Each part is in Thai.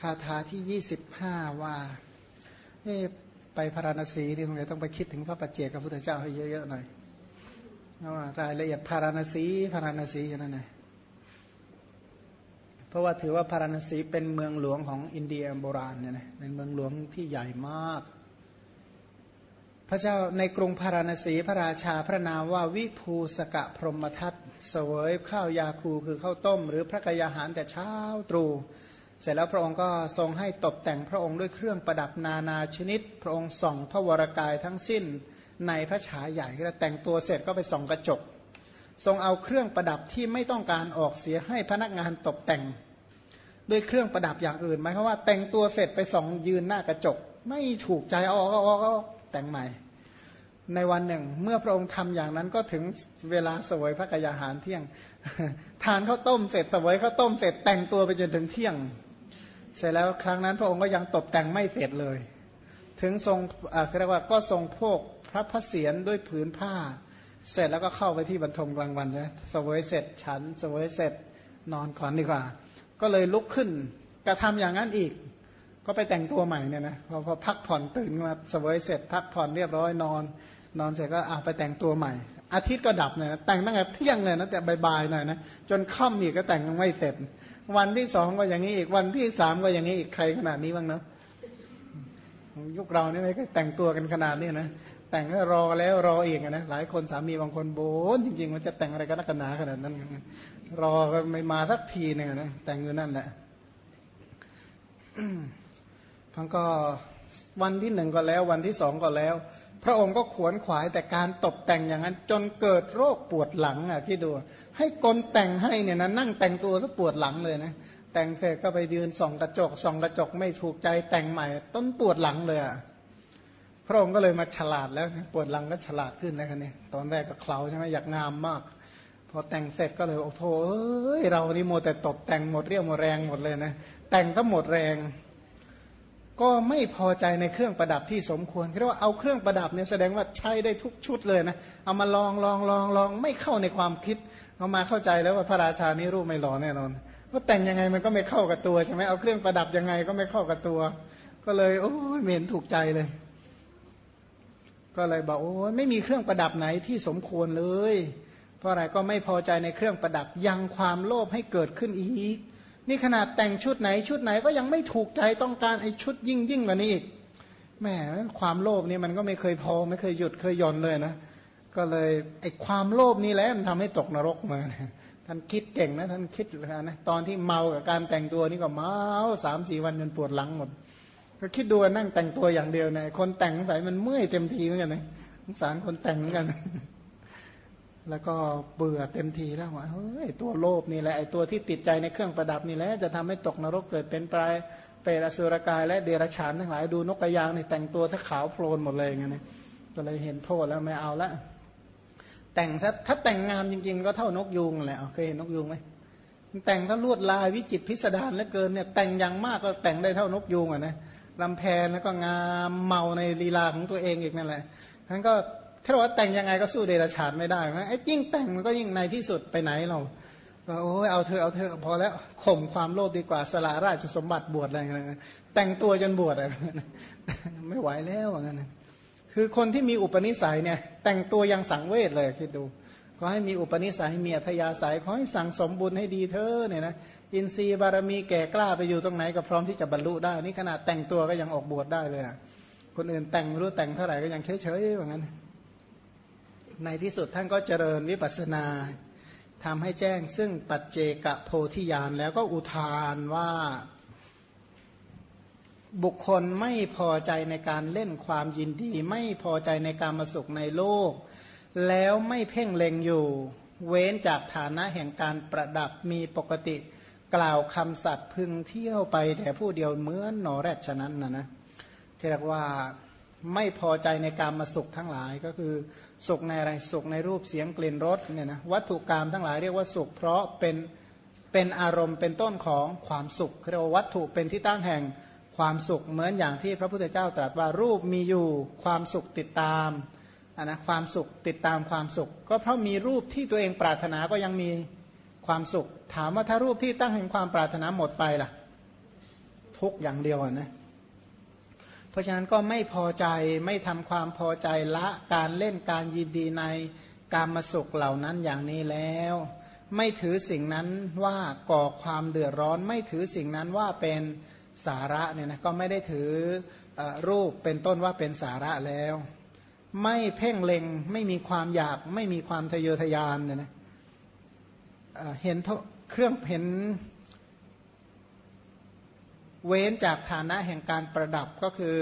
คาถาที่ยี่สิบห้าว่านี่ไปพาราณสีนี่คงจะต้องไปคิดถึงพระปัจเจกพระพุทธเจ้าให้เยอะๆหน่อยว่ารายละเอียดพาราณสีพาราณสีอย่างนั้นไงเพราะว่าถือว่าพาราณสีเป็นเมืองหลวงของอินเดียโบราณเนี่ยนะเป็นเมืองหลวงที่ใหญ่มาก พระเจ้าในกรุงพาราณสีพระราชาพระนามว่าวิภูสกะพรหมทัตเสวยข้าวยาคูคือข้าวต้ม หรือพระกยาหารแต่เช้าตรู่ เสร็จแล้วพระองค์ก็ทรงให้ตกแต่งพระองค์ด้วยเครื่องประดับนานาชนิด พระองค์ส่องพระวรากายทั้งสิ้นในพระฉายใหญ่ก็แต่งตัวเสร็จก็ไปส่องกระจก ทรงเอาเครื่องประดับที่ไม่ต้องการออกเสียให้พนักงานตกแต่ง ด้วยเครื่องประดับอย่างอื่นหมายความว่า แต่งตัวเสร็จไปส่องยืนหน้ากระจก ไม่ถูกใจออกออกออกแต่งใหม่ ในวันหนึ่ง เมื่อพระองค์ทำอย่างนั้นก็ถึงเวลาสวยพระกยาหารเที่ยง ทานข้าวต้มเสร็จสวยข้าวต้มเสร็จแต่งตัวไปจนถึงเที่ยง เสร็จแล้วครั้งนั้นพระองค์ก็ยังตกแต่งไม่เสร็จเลย ถึงทรงเรียกว่าก็ทรงโภคพระพระเศียรด้วยผืนผ้า เสร็จแล้วก็เข้าไปที่บรรทมกลางวันนะสวยเสร็จฉันสวยเสร็จนอนก่อนดีกว่า ก็เลยลุกขึ้นกระทำอย่างนั้นอีก ก็ไปแต่งตัวใหม่เนี่ยนะพอพอพักผ่อนตื่นมาสวยเสร็จ พักผ่อนเรียบร้อยนอน นอนเสร็จก็เอาไปแต่งตัวใหม่ อาทิตย์ก็ดับเนี่ยแต่งตั้งแต่เที่ยงเลยนะแต่บ่ายๆหน่อยนะจนค่ำอีกก็แต่งไม่เสร็จ วันที่สองก็อย่างนี้อีกวันที่สามก็อย่างนี้อีกใครขนาดนี้บ้างเนาะยุคเราเนี่ไม่เคยแต่งตัวกันขนาดนี้นะแต่งก็รอแล้วรออีกนะหลายคนสามีบางคนโบนจริงๆมันจะแต่งอะไรกันนักหนาขนาดนั้น รอก็ไม่มาสักทีหนึ่งนะแต่งอยู่นั่นแหละพังก็วันที่หนึ่งก็แล้ว วันที่สองก็แล้ว พระองค์ก็ขวนขวายแต่การตกแต่งอย่างนั้น จนเกิดโรคปวดหลังอะที่ดู ให้กลแต่งให้เนี่ยนะนั่งแต่งตัวซะปวดหลังเลยนะแต่งเสร็จก็ไปยืนส่องกระจกส่องกระจกไม่ถูกใจแต่งใหม่ ต้นปวดหลังเลยอะพระองค์ก็เลยมาฉลาดแล้วปวดหลังก็ฉลาดขึ้นแล้วคันนี้ตอนแรกก็เคลาใช่ไหมอยากงามมาก พอแต่งเสร็จก็เลยโอ้โหเรานี่โมแต่ตกแต่งหมดเรี่ยวหมดแรงหมดเลยนะแต่งก็หมดแรง ก็ไม่พอใจในเครื่องประดับที่สมควรเรียกว่าเอาเครื่องประดับเนี่ยแสดงว่าใช้ได้ทุกชุดเลยนะ เอามาลองลองลองลองไม่เข้าในความคิดเอามาเข้าใจแล้วว่าพระราชานี้รูปไม่หล่อแน่นอนว่าแต่งยังไงมันก็ไม่เข้ากับตัวใช่ไหมเอาเครื่องประดับยังไงก็ไม่เข้ากับตัว ก็เลยโอ้ไม่เห็นถูกใจเลย ก็เลยบอกโอ้ไม่มีเครื่องประดับไหนที่สมควรเลย เพราะอะไรก็ไม่พอใจในเครื่องประดับยังความโลภให้เกิดขึ้นอีก นี่ขนาดแต่งชุดไหนชุดไหนก็ยังไม่ถูกใจต้องการไอ้ชุดยิ่งยิ่งกว่านี้อีกแม่ความโลภนี่มันก็ไม่เคยพอไม่เคยหยุดเคยย่อนเลยนะก็เลยไอ้ความโลภนี่แหละมันทำให้ตกนรกมาท่านคิดเก่งนะท่านคิดนะตอนที่เมากับการแต่งตัวนี่ก็เมาสามสี่วันจนปวดหลังหมดก็คิดดูนั่งแต่งตัวอย่างเดียวนะคนแต่งใส่มันเมื่อยเต็มทีเหมือนกันนะสงสารคนแต่งเหมือนกัน แล้วก็เบื่อเต็มทีแล้วว่าเฮ้ยตัวโลภนี่แหละไอ้ตัวที่ติดใจในเครื่องประดับนี่แหละจะทำให้ตกนรกเกิดเป็นปลายเปรตอสุรกาย และเดรัจฉานทั้งหลายดูนกกระยางนี่แต่งตัวถ้าขาวโพลนหมดเลยอย่างเงี้ยก็เลยเห็นโทษแล้วไม่เอาละแต่งถ้าถ้าแต่งงามจริง ๆ ก็เท่านกยูงแหละเคยเห็นนกยูงไหมแต่งถ้าลวดลายวิจิตพิสดารเหลือเกินเนี่ยแต่งอย่างมากก็แต่งได้เท่านกยูงอะนะลำแพนแล้วก็งามเมาในลีลาของตัวเองอีกนั่นแหละทั้นก็ ถ้าว่าแต่งยังไงก็สู้เดรัจฉานไม่ได้ไหมไอ้ยิ่งแต่งมันก็ยิ่งในที่สุดไปไหนเราโอ้ยเอาเธอเอาเธอพอแล้วข่มความโลภดีกว่าสละราชสมบัติบวชอะไรเงี้ยแต่งตัวจนบวชอะไรไม่ไหวแล้วอย่างนั้นคือคนที่มีอุปนิสัยเนี่ยแต่งตัวยังสังเวชเลยคิดดูขอให้มีอุปนิสัยมีอัธยาศัยขอให้สั่งสมบุญให้ดีเธอเนี่ยนะอินทรีย์บารมีแก่กล้าไปอยู่ตรงไหนก็พร้อมที่จะบรรลุได้ นี่ขนาดแต่งตัวก็ยังออกบวชได้เลยคนอื่นแต่งรู้แต่งเท่าไหร่ก็ยังเฉยเฉยอย่างนั้น ในที่สุดท่านก็เจริญวิปัสนาทำให้แจ้งซึ่งปัจเจกโพธิญาณแล้วก็อุทานว่าบุคคลไม่พอใจในการเล่นความยินดี ไม่พอใจในการมาสุขในโลก แล้วไม่เพ่งเล็งอยู่ เว้นจากฐานะแห่งการประดับมีปกติกล่าวคำสัตว์พึงเที่ยวไปแต่ผู้เดียวเหมือนหนอแรดฉะนั้นนะนะที่เรียกว่าไม่พอใจในการมาสุขทั้งหลายก็คือ สุขในอะไรสุขในรูปเสียงกลิ่นรสเนี่ยนะวัตถุกรรมทั้งหลายเรียกว่าสุข เพราะเป็นเป็นอารมณ์เป็นต้นของความสุขเรียกว่าวัตถุเป็นที่ตั้งแห่งความสุขเหมือนอย่างที่พระพุทธเจ้าตรัสว่ารูปมีอยู่ความสุขติดตามนะความสุขติดตามความสุข ก็เพราะมีรูปที่ตัวเองปรารถนาก็ยังมีความสุข ถามว่าถ้ารูปที่ตั้งแห่งความปรารถนาหมดไปล่ะ ทุกอย่างเดียวนะเราะฉะนั้นก็ไม่พอใจไม่ทำความพอใจละการเล่นการยินดีในการมาสุขเหล่านั้นอย่างนี้แล้ว ไม่ถือสิ่งนั้นว่าก่อความเดือดร้อน ไม่ถือสิ่งนั้นว่าเป็นสาระเนี่ยนะก็ไม่ได้ถืออรูปเป็นต้นว่าเป็นสาระแล้ว ไม่เพ่งเล็งไม่มีความอยากไม่มีความทะเยอทะยานเนี่ยนะเห็นเครื่องเห็น เว้นจากฐานะแห่งการประดับก็คือ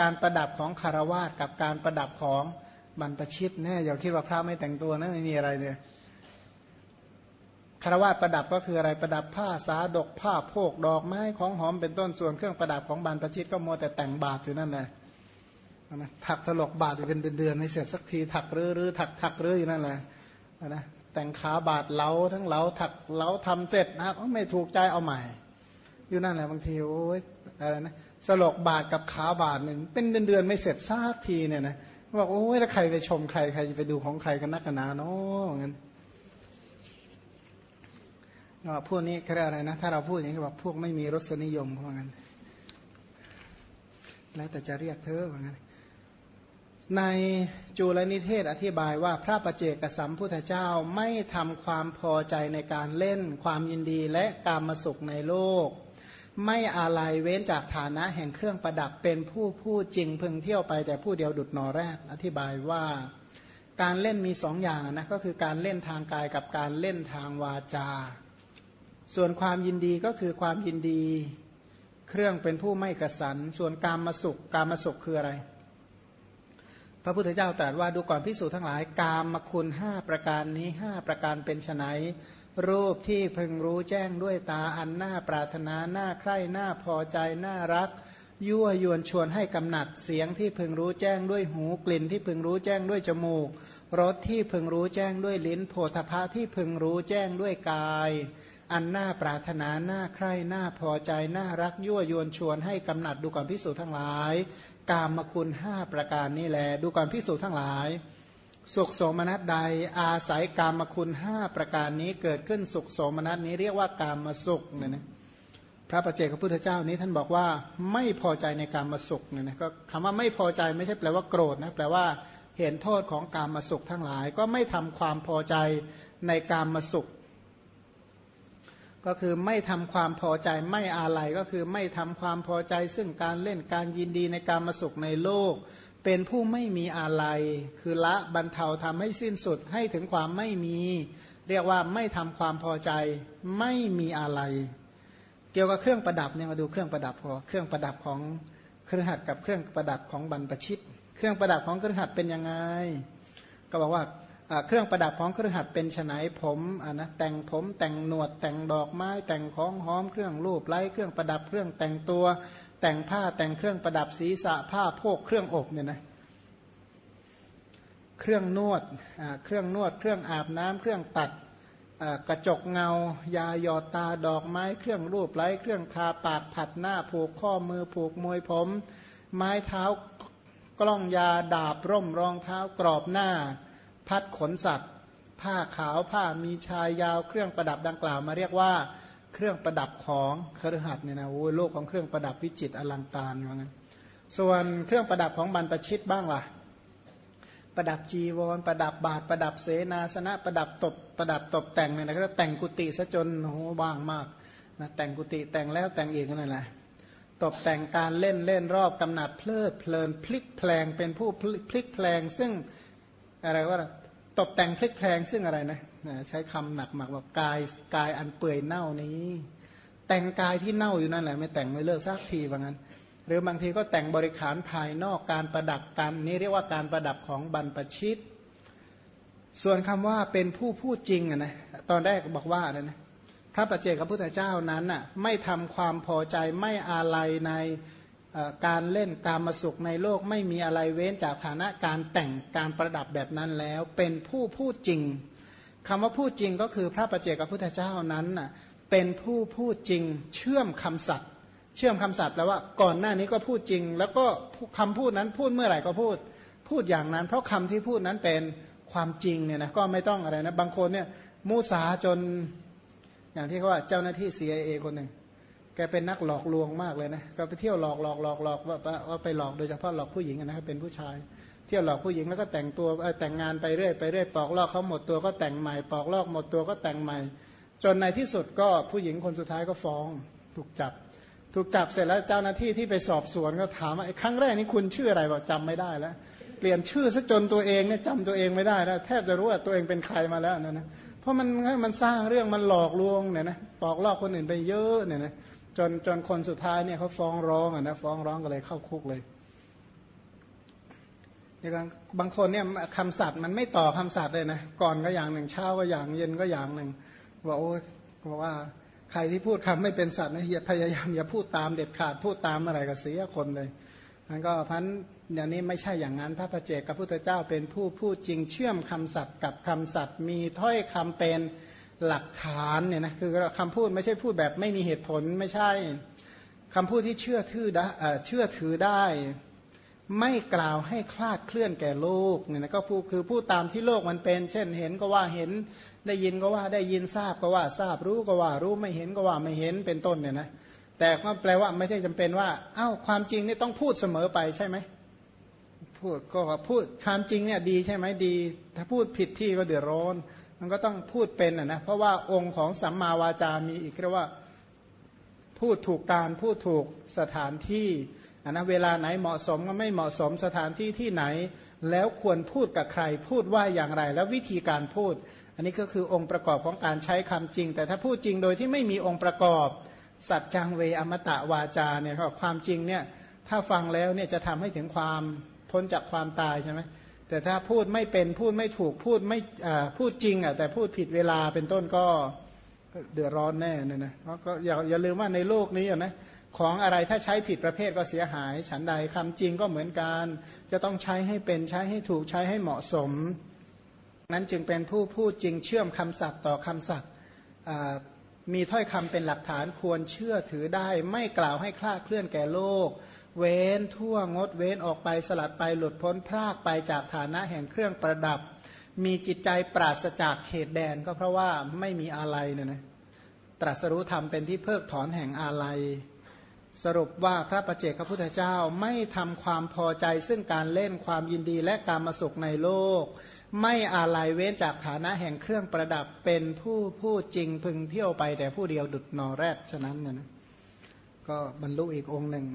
การประดับของคารวาสกับการประดับของบรรพชิตเนี่ยอย่าคิดว่าพระไม่แต่งตัวนะไม่มีอะไรเลยคารวาสประดับก็คืออะไรประดับผ้าสาดกผ้าโพกดอกไม้ของหอมเป็นต้นส่วนเครื่องประดับของบรรพชิตก็มัวแต่แต่งบาตรอยู่นั่นแหละถักถลกบาตรอยู่เป็นเดือนๆไม่เสร็จสักทีถักรื้อรื้อถักถักรื้ออยู่นั่นแหละนะแต่งขาบาดเล้าทั้งเล้าถักเล้าทำเสร็จนะไม่ถูกใจเอาใหม่ อยู่นั่นแหละบางทีโอ้ยอะไรนะสลกบาดกับขาบาดเนี่ยเป็นเดือนๆไม่เสร็จสักทีเนี่ยนะบอกโอ้ยแล้วใครไปชมใครใครจะไปดูของใครกันนักกันนาเนาะงั้นพวกนี้เขาเรียกอะไรนะถ้าเราพูดอย่างนี้บอกพวกไม่มีรสนิยมพวกนั้นแล้วแต่จะเรียกเธอว่างั้นในจุลนิเทศอธิบายว่าพระประเจกสัมพุทธเจ้าไม่ทำความพอใจในการเล่น ความยินดีและการมาสุขในโลก ไม่อะไรเว้นจากฐานะแห่งเครื่องประดับเป็นผู้พูดจริงพึงเที่ยวไปแต่ผู้เดียวดุดนอแรก อธิบายว่าการเล่นมีสองอย่างนะก็คือการเล่นทางกายกับการเล่นทางวาจา ส่วนความยินดีก็คือความยินดีเครื่องเป็นผู้ไม่กระสัน ส่วนการมาสุขการมาสุขคืออะไร พระพุทธเจ้าตรัสว่าดูก่อนพิสูจทั้งหลาย กามมคุณห้าประการนี้ห้าประการเป็นไน รูปที่พึงรู้แจ้งด้วยตาอันหน้าปรารถนาหน้าใคร่หน้าพอใจหน้ารัก ยั่วยวนชวนให้กำหนัดเสียงที่พึงรู้แจ้งด้วยหูกลิ่นที่พึงรู้แจ้งด้วยจมูกรสที่พึงรู้แจ้งด้วยลิ้นโพธพะที่พึงรู้แจ้งด้วยกาย อันหน้าปรารถนาหน้าใคร่หน้าพอใจหน้ารักยั่วยวนชวนให้กำหนัดดูก่อนพิสูจทั้งหลาย กามคุณห้าประการนี้แลดูก่อนพิสูจน์ทั้งหลาย สุขโสมนัสใดอาศัยกามคุณห้าประการนี้เกิดขึ้นสุขโสมนัสนี้เรียกว่ากามมาสุขเนี่ยนะพระประเจกพระพุทธเจ้านี้ท่านบอกว่าไม่พอใจในการมาสุขเนี่ยนะก็คำว่าไม่พอใจไม่ใช่แปลว่าโกรธนะแปลว่าเห็นโทษของการมาสุขทั้งหลาย ก็ไม่ทำความพอใจในการมาสุข ก็คือไม่ทำความพอใจไม่อาลัยก็คือไม่ทำความพอใจซึ่งการเล่นการยินดีในการมาสุขในโลก เป็นผู้ไม่มีอาลัย คือละบรรเทาทำให้สิ้นสุดให้ถึงความไม่มี เรียกว่าไม่ทำความพอใจ ไม่มีอาลัย เกี่ยวกับเครื่องประดับเนี่ยมาดูเครื่องประดับพอเครื่องประดับของเครืองหัดกับเครื่องประดับของบรรพชิต เครื่องประดับของเครืองหัดเป็นยังไง ก็บอกว่า เครื่องประดับของเครื่องหัดเป็นฉนัยผมนะแต่งผมแต่งหนวดแต่งดอกไม้ แต่งของหอมเครื่องรูปไล้เครื่องประดับเครื่องแต่งตัว แต่งผ้าแต่งเครื่องประดับศีรษะผ้าโพกเครื่องอบเนี่ยนะเครื่องนวดเครื่องนวด เครื่องอาบน้ำเครื่องตัดกระจกเงา ยาหยอดตาดอกไม้ เครื่องรูปไล้เครื่องทาปากผัดหน้าผูกข้อมือผูกมวยผม ไม้เท้ากล้องยาดาบร่มรองเท้ากรอบหน้า พัดขนสัตว์ ผ้าขาวผ้ามีชายยาวเครื่องประดับดังกล่าวมาเรียกว่าเครื่องประดับของครหัสเนี่ยนะโอ้โลกของเครื่องประดับวิจิตอลังการว่างั้นส่วนเครื่องประดับของบรรพชิตบ้างล่ะ ประดับจีวร ประดับบาทประดับเสนาสนะ ประดับตบประดับตบแต่งเนี่ยนะก็แต่งกุฏิซะจนโอ้บ้างมากนะแต่งกุฏิแต่งแล้วแต่งอีกนั่นแหละตบแต่งการเล่นเล่นรอบกำหนัดเพลิดเพลินพลิกแพลงเป็นผู้พลิกแพลงซึ่ง อะไรว่าตกแต่งพลิกแพลงซึ่งอะไรนะใช้คำหนักหมักว่ากายกายอันเปื่อยเน่านี้ แต่งกายที่เน่าอยู่นั่นแหละไม่แต่งไม่เลิกสักทีว่างั้น หรือบางทีก็แต่งบริขารภายนอกการประดับกันนี้เรียกว่าการประดับของบรรพชิต ส่วนคำว่าเป็นผู้พูดจริงนะตอนแรกบอกว่านะพระปัจเจกพระพุทธเจ้านั้นน่ะไม่ทำความพอใจไม่อาลัยใน การเล่นการมาสุขในโลกไม่มีอะไรเว้นจากฐานะการแต่งการประดับแบบนั้นแล้ว เป็นผู้พูดจริงคำว่าพูดจริงก็คือพระประเจกับพุทธเจ้านั้นเป็นผู้พูดจริงเชื่อมคำสัตย์เชื่อมคำสัตย์แปลว่าก่อนหน้านี้ก็พูดจริง แล้วก็คำพูดนั้นพูดเมื่อไหร่ก็พูด พูดอย่างนั้น เพราะคำที่พูดนั้นเป็นความจริงเนี่ยนะก็ไม่ต้องอะไรนะบางคนเนี่ยมูสาจนอย่างที่เขาว่าเจ้าหน้าที่ CIA คนหนึ่ง แกเป็นนักหลอกลวงมากเลยนะ ก็ไปเที่ยวหลอกหลอกหลอกหลอกว่าว่าไปหลอกโดยเฉพาะหลอกผู้หญิงนะครับเป็นผู้ชาย เที่ยวหลอกผู้หญิงแล้วก็แต่งตัวแต่งงานไปเรื่อยไปเรื่อยปอกลอกเขาหมดตัวก็แต่งใหม่ปอกลอกหมดตัวก็แต่งใหม่ จนในที่สุดก็ผู้หญิงคนสุดท้ายก็ฟ้องถูกจับ ถูกจับเสร็จแล้วเจ้าหน้าที่ที่ไปสอบสวนก็ถามว่าครั้งแรกนี้คุณชื่ออะไรบอกจำไม่ได้แล้ว เปลี่ยนชื่อซะจนตัวเองเนี่ยจำตัวเองไม่ได้แล้วแทบจะรู้ว่าตัวเองเป็นใครมาแล้วนะนะเพราะมันมันสร้างเรื่องมันหลอกลวงเนี่ยนะปอกลอกคนอื่นไปเยอะเนี่ยนะ จนจนคนสุดท้ายเนี่ยเขาฟ้องร้องอะนะฟ้องร้องก็เลยเข้าคุกเลยอย่างบางคนเนี่ยคำสัตว์มันไม่ต่อคำสัตว์เลยนะก่อนก็อย่างหนึ่งเช้าก็อย่างเย็นก็อย่างหนึ่งบอกโอ้บอกว่าใครที่พูดคำไม่เป็นสัตว์นะอย่าพยายามอย่าพูดตามเด็ดขาดพูดตามอะไรก็เสียคนเลยมันก็พันอย่างนี้ไม่ใช่อย่างนั้นพระประเจกับพุทธเจ้าเป็นผู้พูดจริงเชื่อมคำสัตว์กับคำสัตว์มีถ้อยคำเป็น หลักฐานเนี่ยนะคือคำพูดไม่ใช่พูดแบบไม่มีเหตุผลไม่ใช่คำพูดที่เชื่อถือได้เชื่อถือได้ ไม่กล่าวให้คลาดเคลื่อนแก่โลกเนี่ยนะก็พูดคือพูดตามที่โลกมันเป็น เช่นเห็นก็ว่าเห็นได้ยินก็ว่าได้ยินทราบก็ว่าทราบรู้ก็ว่ารู้ไม่เห็นก็ว่าไม่เห็นเป็นต้นเนี่ยนะแต่ก็แปลว่าไม่ใช่จำเป็นว่าอ้าวความจริงนี่ต้องพูดเสมอไปใช่ไหมพูดก็พูดความจริงเนี่ยดีใช่ไหมดี ถ้าพูดผิดที่ก็เดือดร้อน มันก็ต้องพูดเป็นนะเพราะว่าองค์ของสัมมาวาจามีอีกเรียกว่าพูดถูกการพูดถูกสถานที่อันนะเวลาไหนเหมาะสมก็ไม่เหมาะสมสถานที่ที่ไหน แล้วควรพูดกับใคร พูดว่าอย่างไร แล้ววิธีการพูด อันนี้ก็คือองค์ประกอบของการใช้คำจริง แต่ถ้าพูดจริงโดยที่ไม่มีองค์ประกอบ สัจจังเวอมตะวาจาเนี่ยความจริงเนี่ยถ้าฟังแล้วเนี่ยจะทำให้ถึงความพ้นจากความตายใช่ไหม แต่ถ้าพูดไม่เป็นพูดไม่ถูกพูดไม่พูดจริงอะแต่พูดผิดเวลาเป็นต้นก็เดือดร้อนแน่เนี่ยนะเพราะก็อย่าอย่าลืมว่าในโลกนี้นะของอะไรถ้าใช้ผิดประเภทก็เสียหาย ฉันใดคำจริงก็เหมือนกันจะต้องใช้ให้เป็นใช้ให้ถูกใช้ให้เหมาะสม นั้นจึงเป็นผู้พูดจริงเชื่อมคำศัพท์ต่อคำศัพท์มีถ้อยคำเป็นหลักฐานควรเชื่อถือได้ ไม่กล่าวให้คลาดเคลื่อนแก่โลก เว้นทั่วงดเว้นออกไปสลัดไปหลุดพ้นพรากไปจากฐานะแห่งเครื่องประดับ มีจิตใจปราศจากเขตแดนก็เพราะว่าไม่มีอะไรเนี่ยนะตรัสรู้ธรรมเป็นที่เพิกถอนแห่งอาลัย สรุปว่าพระประเจกพระพุทธเจ้าไม่ทำความพอใจซึ่งการเล่นความยินดีและการมาสุขในโลก ไม่อาลัยเว้นจากฐานะแห่งเครื่องประดับเป็นผู้ผู้จริงพึงเที่ยวไปแต่ผู้เดียวดุดนอแรดฉะนั้นเนี่ยนะก็บรรลุอีกองค์หนึ่ง